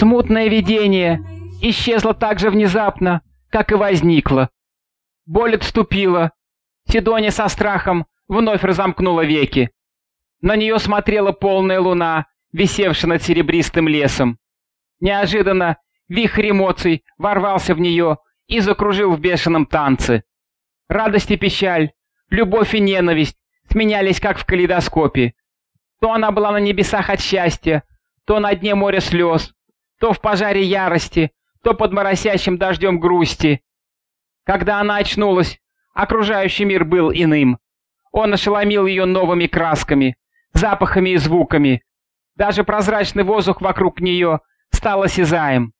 Смутное видение исчезло так же внезапно, как и возникло. Боль отступила. Сидония со страхом вновь разомкнула веки. На нее смотрела полная луна, висевшая над серебристым лесом. Неожиданно вихрь эмоций ворвался в нее и закружил в бешеном танце. Радость и печаль, любовь и ненависть сменялись как в калейдоскопе. То она была на небесах от счастья, то на дне моря слез, то в пожаре ярости, то под моросящим дождем грусти. Когда она очнулась, окружающий мир был иным. Он ошеломил ее новыми красками, запахами и звуками. Даже прозрачный воздух вокруг нее стал осязаем.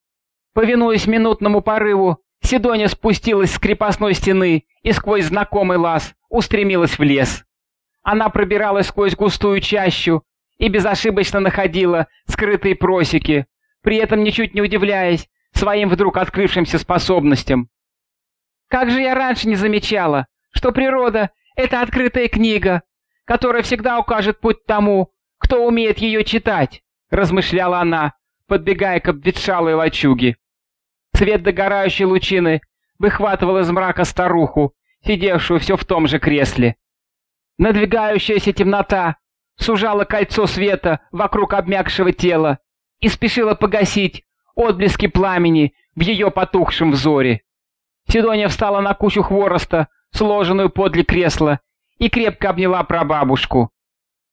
Повинуясь минутному порыву, Сидония спустилась с крепостной стены и сквозь знакомый лаз устремилась в лес. Она пробиралась сквозь густую чащу и безошибочно находила скрытые просеки, при этом ничуть не удивляясь своим вдруг открывшимся способностям. Как же я раньше не замечала, что природа — это открытая книга, которая всегда укажет путь тому, кто умеет ее читать, размышляла она, подбегая к обветшалой лачуге. Свет догорающей лучины выхватывал из мрака старуху, сидевшую все в том же кресле. Надвигающаяся темнота сужала кольцо света вокруг обмякшего тела и спешила погасить отблески пламени в ее потухшем взоре. Сидония встала на кучу хвороста, сложенную подле кресла, и крепко обняла прабабушку.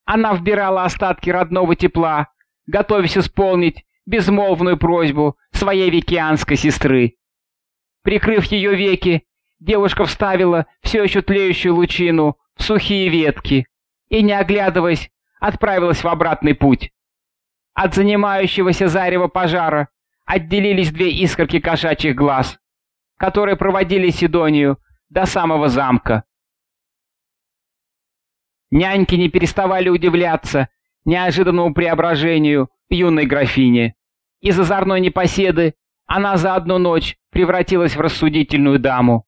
Она вбирала остатки родного тепла, готовясь исполнить безмолвную просьбу своей викианской сестры. Прикрыв ее веки, девушка вставила все еще тлеющую лучину в сухие ветки и, не оглядываясь, отправилась в обратный путь. От занимающегося зарева пожара отделились две искорки кошачьих глаз, которые проводили Сидонию до самого замка. Няньки не переставали удивляться неожиданному преображению юной графини. Из озорной непоседы она за одну ночь превратилась в рассудительную даму.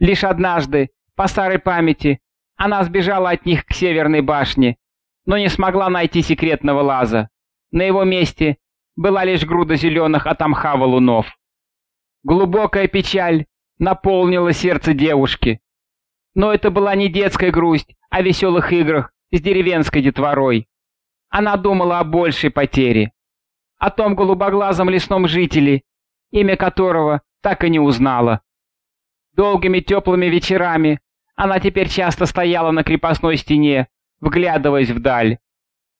Лишь однажды, по старой памяти, она сбежала от них к северной башне, но не смогла найти секретного лаза. На его месте была лишь груда зеленых от мха валунов. Глубокая печаль наполнила сердце девушки. Но это была не детская грусть о веселых играх с деревенской детворой. Она думала о большей потере. О том голубоглазом лесном жителе, имя которого так и не узнала. Долгими теплыми вечерами она теперь часто стояла на крепостной стене, вглядываясь вдаль.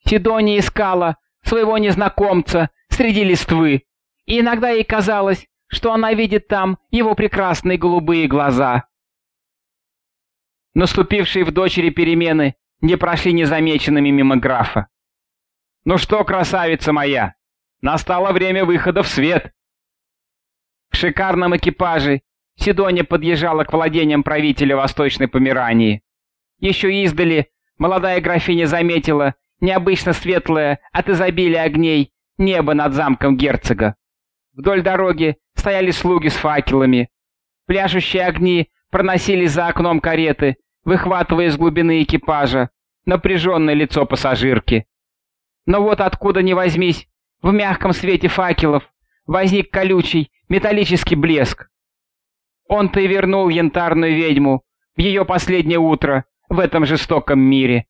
Сидония искала своего незнакомца среди листвы, и иногда ей казалось, что она видит там его прекрасные голубые глаза. Наступившие в дочери перемены не прошли незамеченными мимо графа. «Ну что, красавица моя, настало время выхода в свет!» В шикарном экипаже Сидония подъезжала к владениям правителя Восточной Померании. Еще издали молодая графиня заметила необычно светлое от изобилия огней небо над замком герцога. Вдоль дороги стояли слуги с факелами. Пляшущие огни проносились за окном кареты, выхватывая из глубины экипажа напряженное лицо пассажирки. Но вот откуда ни возьмись, в мягком свете факелов возник колючий металлический блеск. Он-то и вернул янтарную ведьму в ее последнее утро в этом жестоком мире.